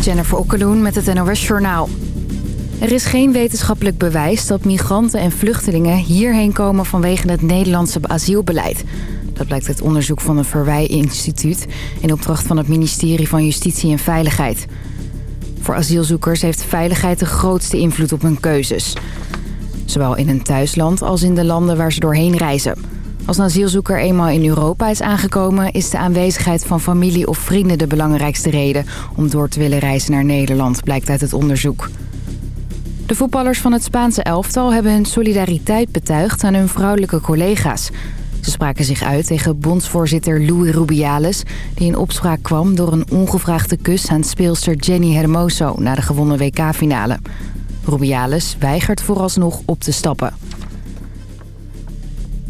Jennifer Okkeloen met het NOS Journaal. Er is geen wetenschappelijk bewijs dat migranten en vluchtelingen hierheen komen vanwege het Nederlandse asielbeleid. Dat blijkt uit onderzoek van het Verwij-instituut in opdracht van het ministerie van Justitie en Veiligheid. Voor asielzoekers heeft veiligheid de grootste invloed op hun keuzes. Zowel in hun thuisland als in de landen waar ze doorheen reizen. Als een asielzoeker eenmaal in Europa is aangekomen... is de aanwezigheid van familie of vrienden de belangrijkste reden... om door te willen reizen naar Nederland, blijkt uit het onderzoek. De voetballers van het Spaanse elftal hebben hun solidariteit betuigd aan hun vrouwelijke collega's. Ze spraken zich uit tegen bondsvoorzitter Louis Rubiales... die in opspraak kwam door een ongevraagde kus aan speelster Jenny Hermoso... na de gewonnen WK-finale. Rubiales weigert vooralsnog op te stappen.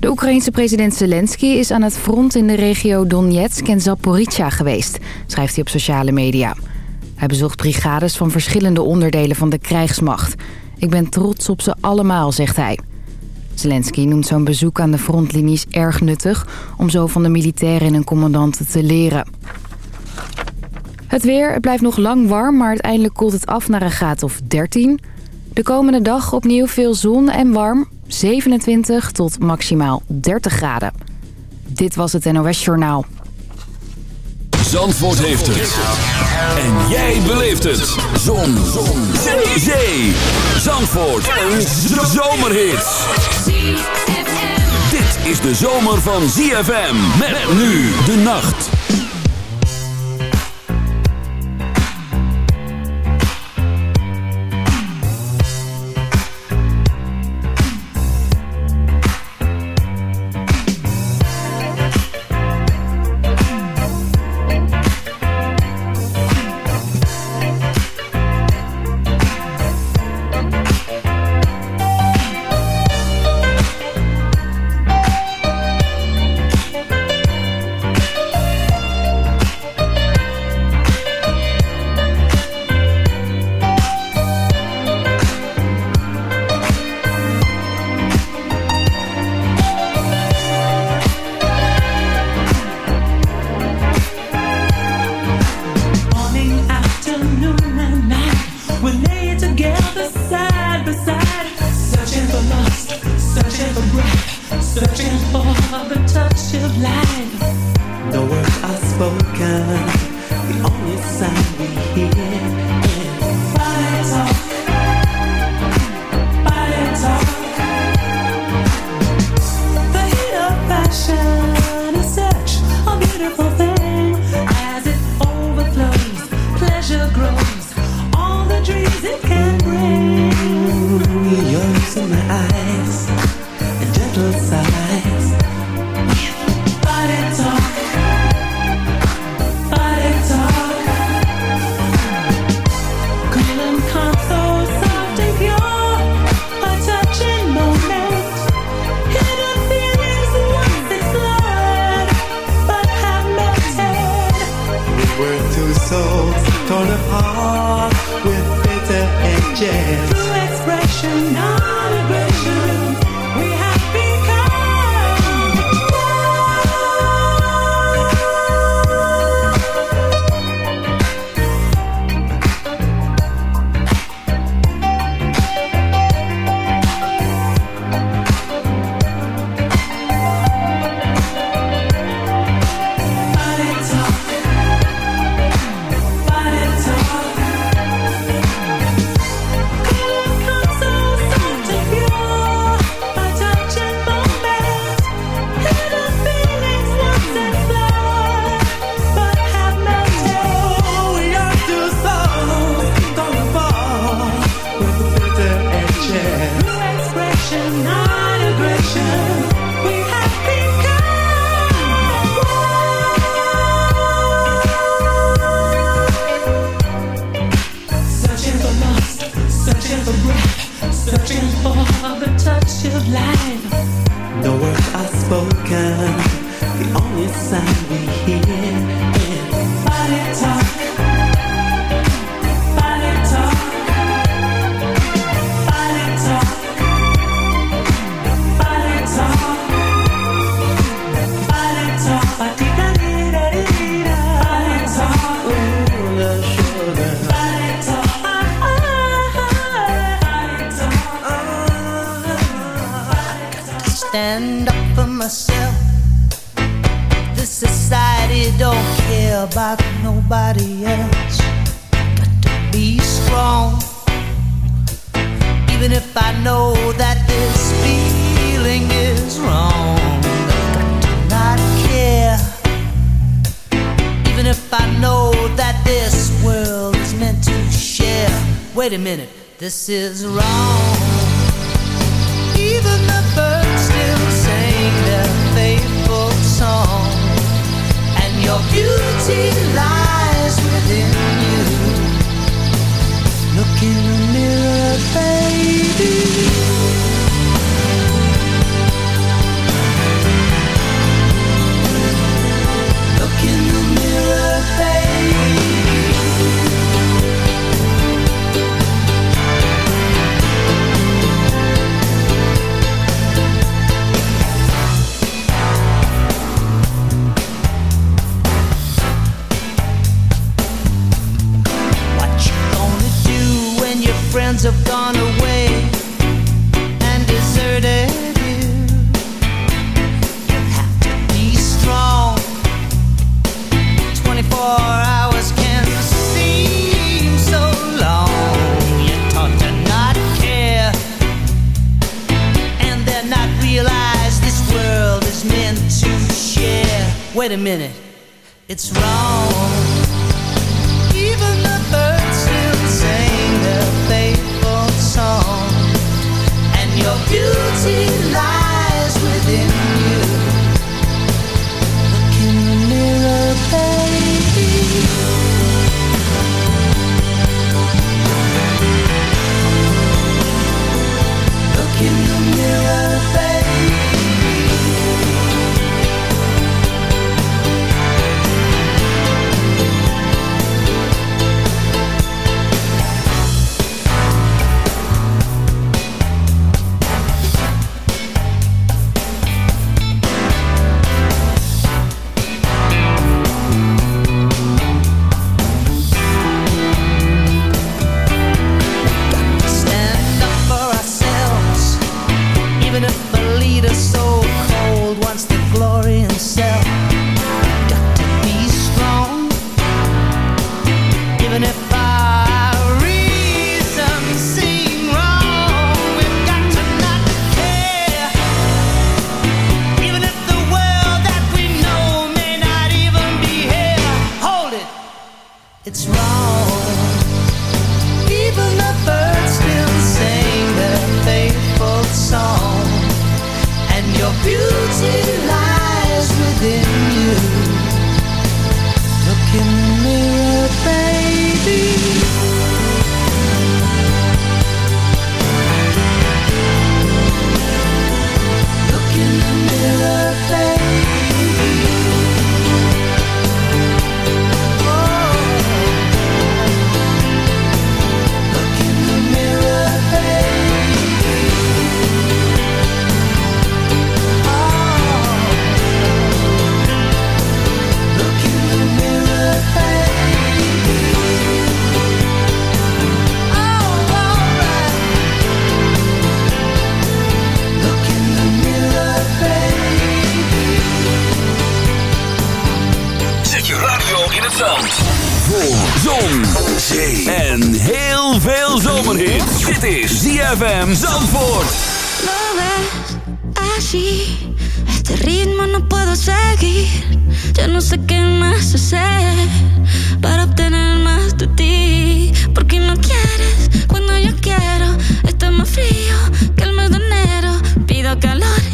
De Oekraïense president Zelensky is aan het front in de regio Donetsk en Zaporizhia geweest, schrijft hij op sociale media. Hij bezocht brigades van verschillende onderdelen van de krijgsmacht. Ik ben trots op ze allemaal, zegt hij. Zelensky noemt zo'n bezoek aan de frontlinies erg nuttig... om zo van de militairen en hun commandanten te leren. Het weer, het blijft nog lang warm, maar uiteindelijk koelt het af naar een graad of 13. De komende dag opnieuw veel zon en warm, 27 tot maximaal 30 graden. Dit was het NOS Journaal. Zandvoort heeft het. En jij beleeft het. Zon. Zon. Zee. Zee. Zandvoort. Een zomerhit. Dit is de zomer van ZFM. Met nu de nacht.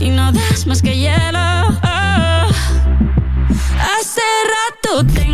y no das más que hielo. Oh. oh. Hace rato tengo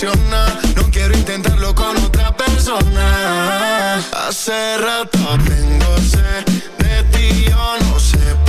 No quiero intentarlo con otra persona. Hace rato tengo sed de ti, yo no sé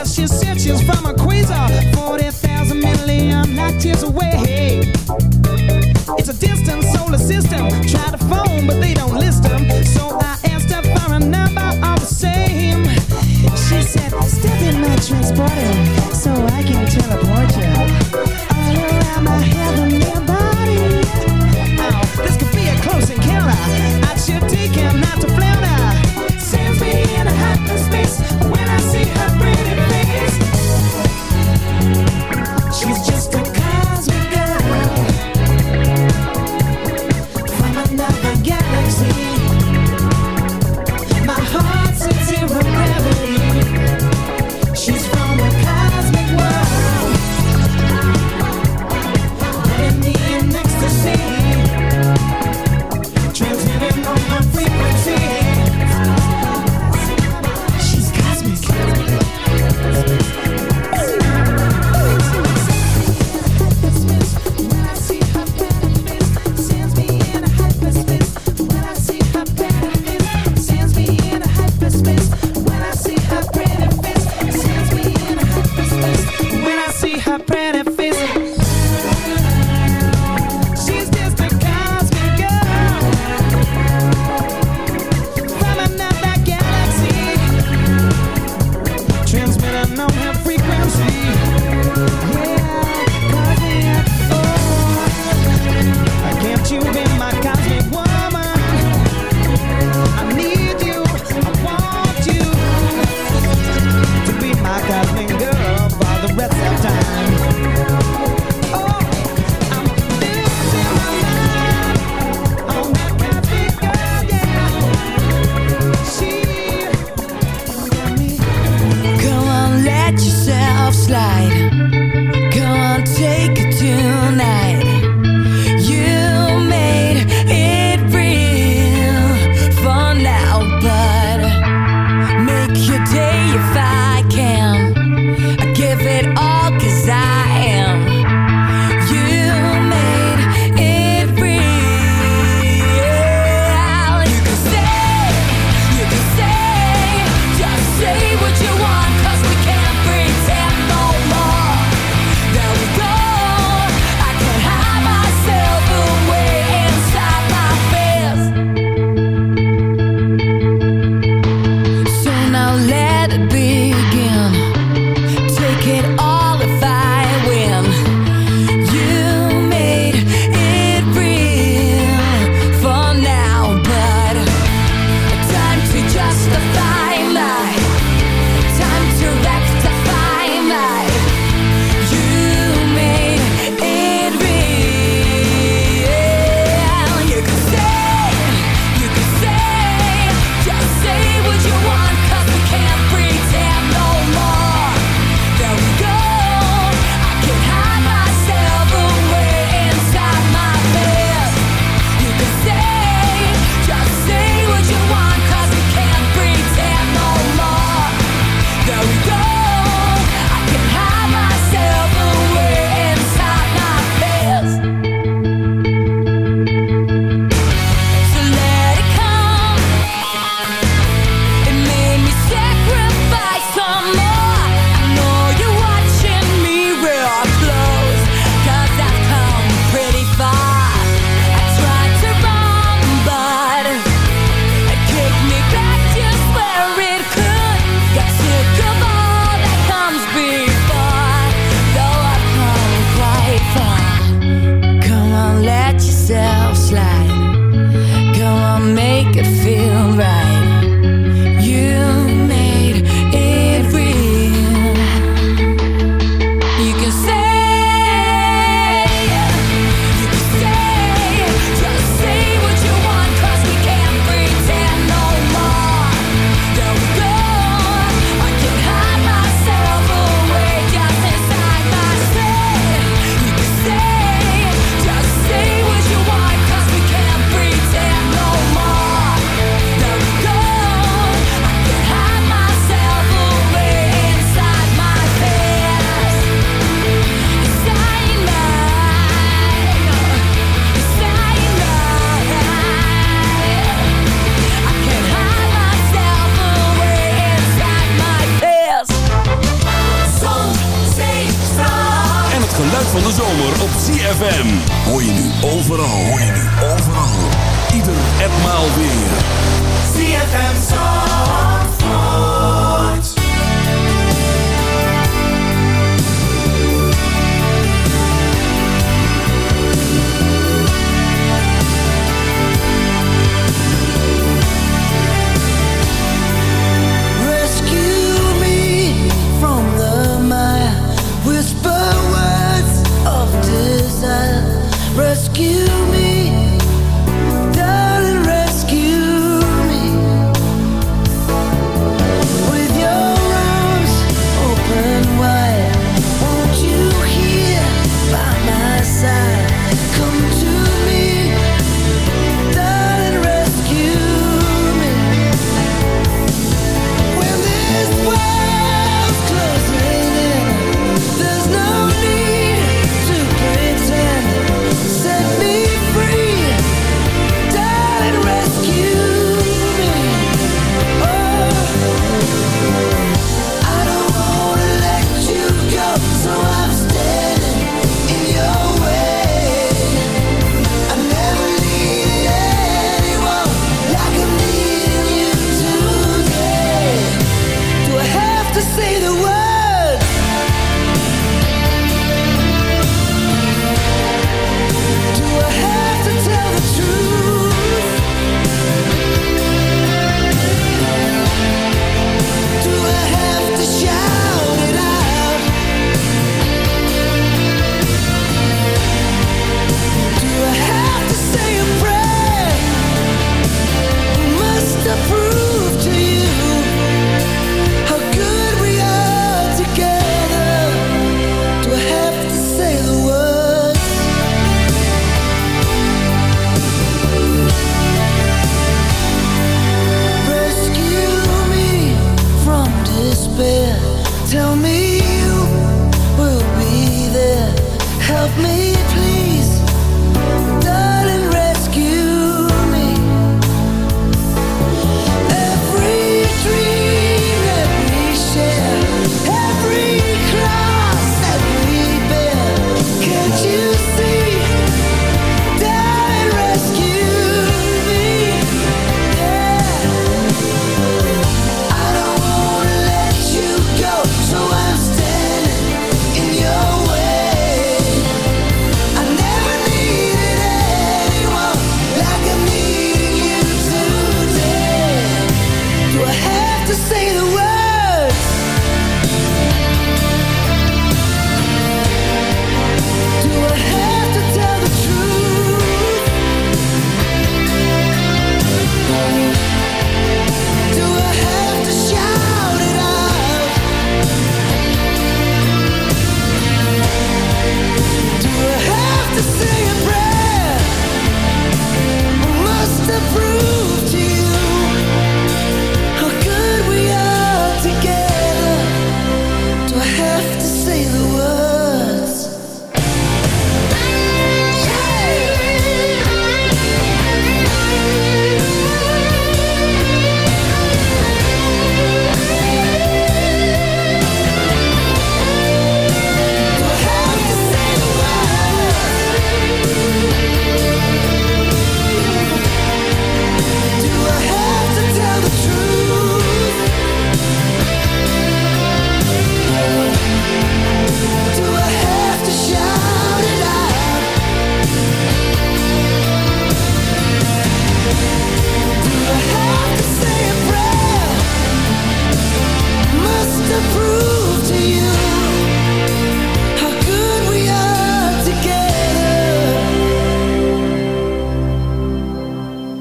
As she said she's from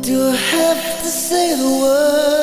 Do I have to say the words?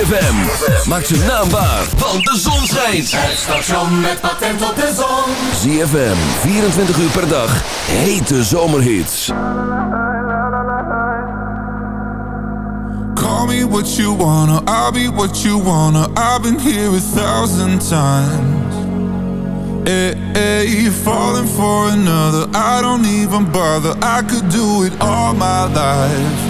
ZFM. Maak zijn naam waar, want de zon schijnt. Het station met patent op de zon. ZFM, 24 uur per dag. Hete zomerhits. Call me what you wanna, I'll be what you wanna. I've been here a thousand times. Hey, hey, you're falling for another. I don't even bother. I could do it all my life.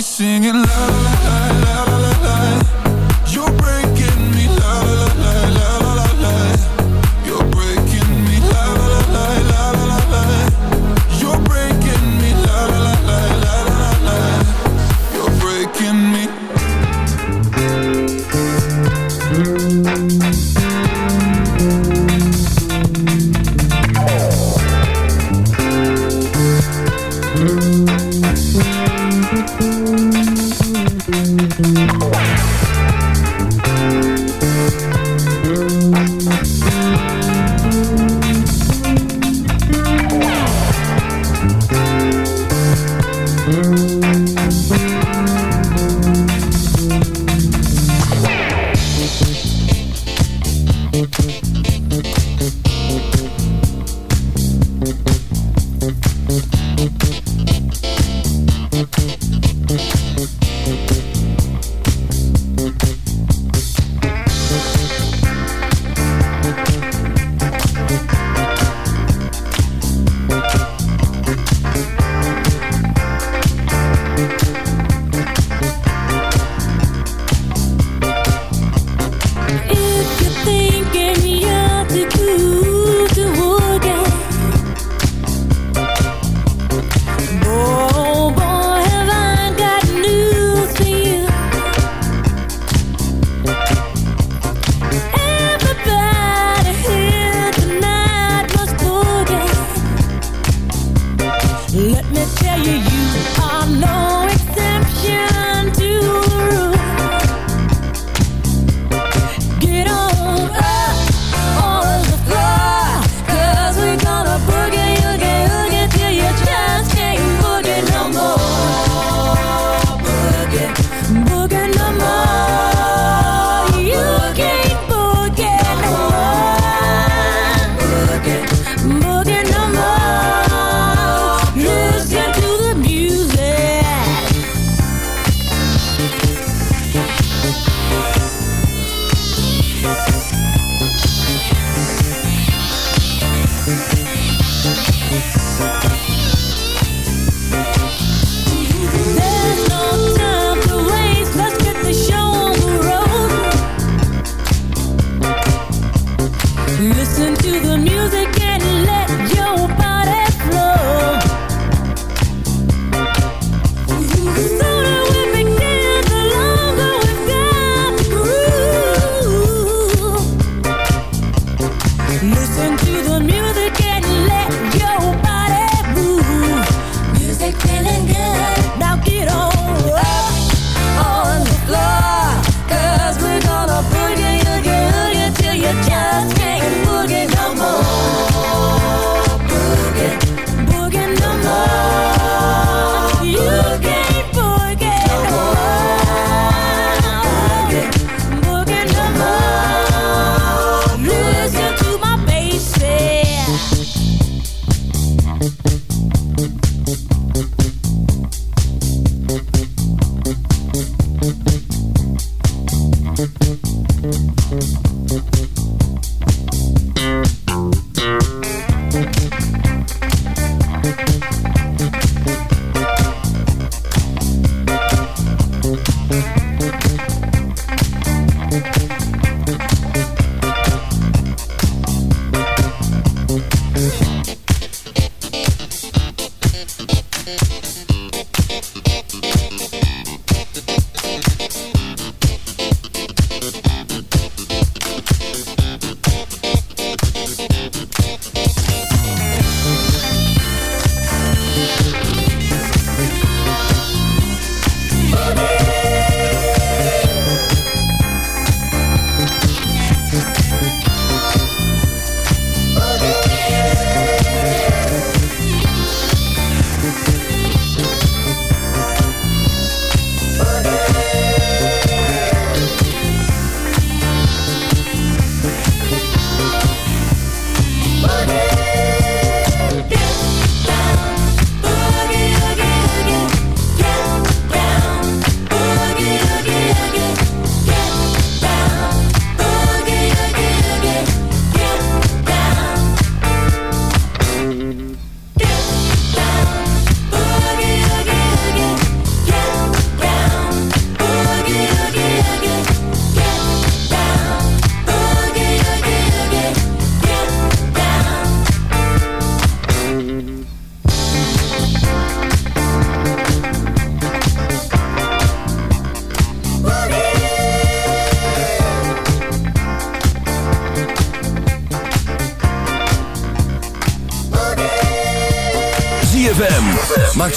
singing love.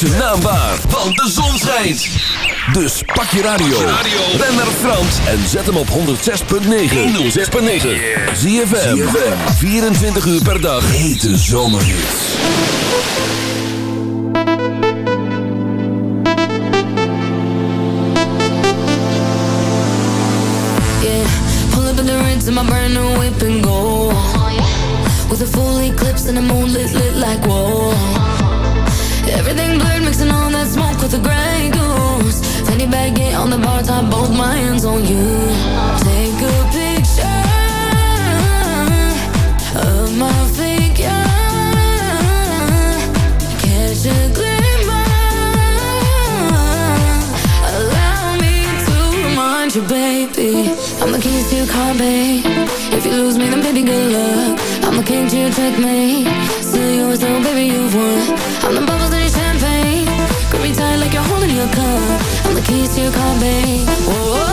Zijn naam waar, want de zon schijnt. Dus pak je radio. Ben naar Frans en zet hem op 106.9. 106.9. ZFM. 24 uur per dag. Hete zomerhits. Yeah, pull up in the rinse in my brand new whip and go. With a full eclipse and the moon lit, like whoa. Everything blurred, with the gray goose. Fanny baggy on the bar top, both my hands on you. Take a picture of my figure. Catch a glimmer. Allow me to remind you, baby. I'm the keys to your car, babe. If you lose me, then baby, good luck. I'm the king to your checkmate. Still yours, though, baby, you've won. Babe. Whoa, whoa, whoa.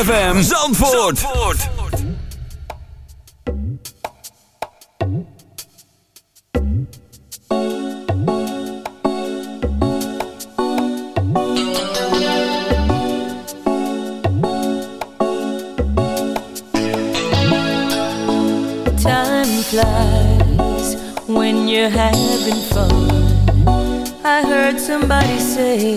ZFM Zandvoort. Zandvoort. Time flies when you're having fun. I heard somebody say,